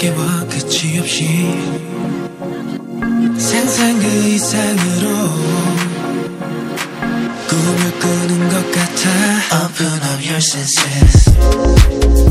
깨워 끝이 없이 상상 그 이상으로 꿈을 꾸는 것 같아. Open up your senses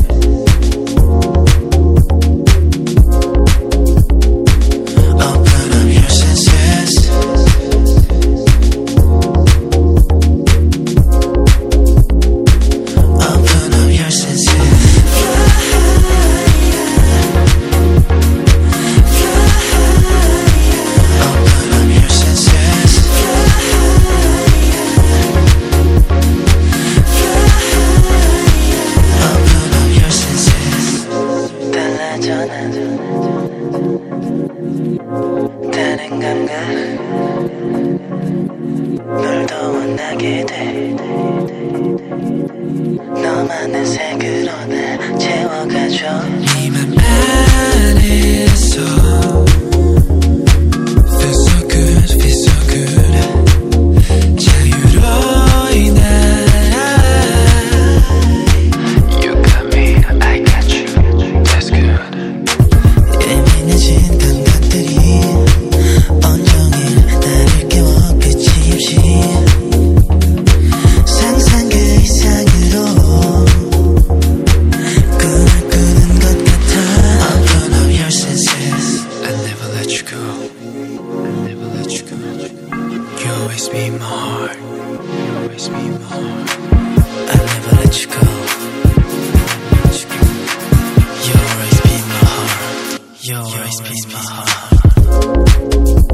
다른 감각 널더 원하게 돼. 너만의 색으로 날 채워가줘. 네맘 안에서 always be my heart. Always be my heart. I'll never let you go. You'll always be my heart. You'll always, be my heart.